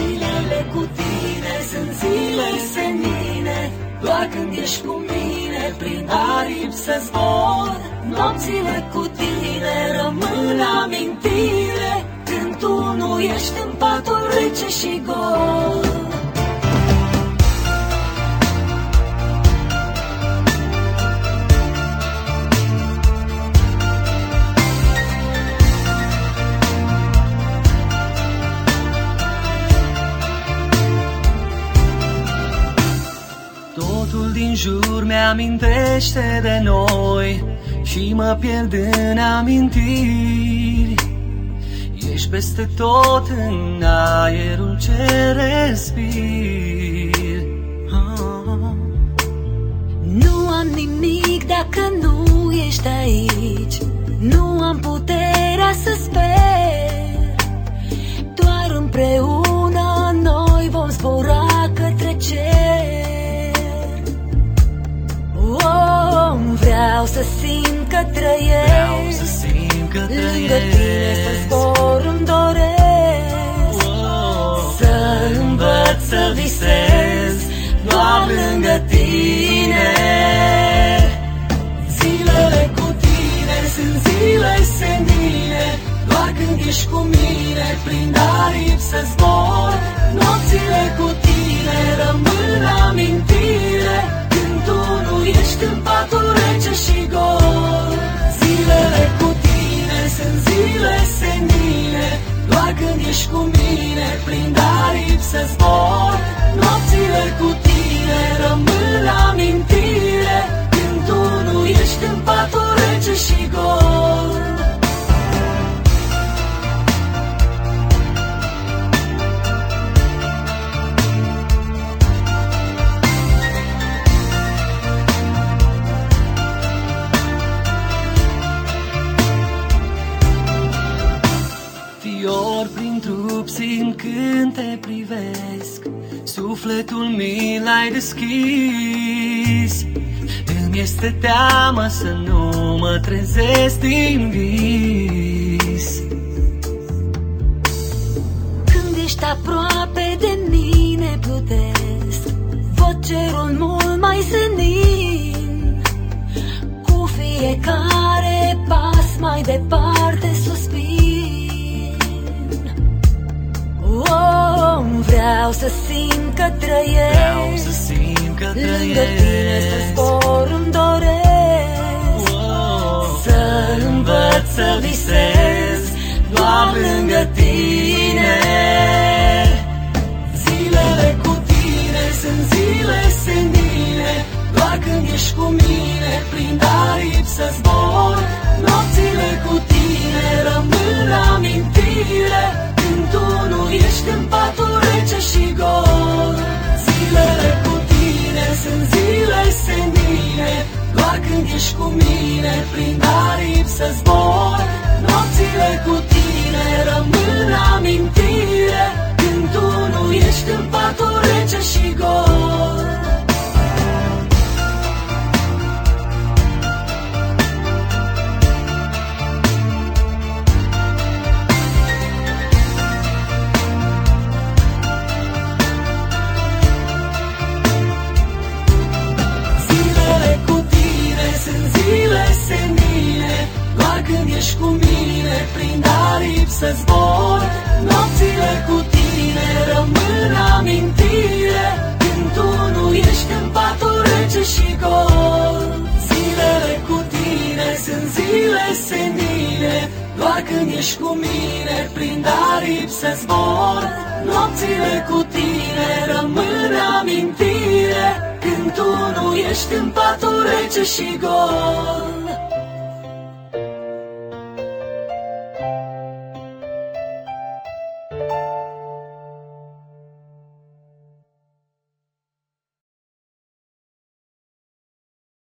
Zilele cu tine sunt zile senine. Doar când ești cu mine prin aripi să zbor. Nopțile cu tine rămân amintire. Când tu nu ești în patul rece și gol din jur mi-amintește de noi Și mă pierd în amintiri. Ești peste tot în aerul ce respir. Ah. Nu am nimic dacă nu ești aici. Nu am puterea să sper să simt că trăiesc. Vreau să simt că Lângă tine să trăiesc zbor îmi doresc. Oh, Să învăț să visez Doar lângă tine. Zilele cu tine sunt zile senine. Doar când ești cu mine Prin aripi să zbor. Nopțile cu tine rămân amintire ești cu mine Prin aripi să zbor. Nopțile cu tine rămân amintire. Când tu nu ești în patul rece și prin trup simt când te privesc. Sufletul mi l-ai deschis. Îmi este teamă să nu mă trezesc din vis. Când ești aproape de mine plutesc. Văd cerul mult mai senin. Cu fiecare pas mai departe Vreau să simt că Vreau să trăiesc simt că Lângă tine să trăiesc zbor îmi doresc. Oh, Să învăț să visez Doar lângă tine. Zilele cu tine sunt zile senine. Doar când ești cu mine Prin aripi să zbor. Nopțile cu tine rămân amintire. Când tu nu ești în cu mine Prin aripi să zbor. Nopțile cu tine rămân amintire. Când tu nu ești în patul rece și gol Prin aripi să zbor. Nopțile cu tine rămân amintire. Când tu nu ești în patul rece și gol. Zilele cu tine sunt zile senine. Doar când ești cu mine Prin aripi să zbor. Nopțile cu tine rămân amintire. Când tu nu ești în patul rece și gol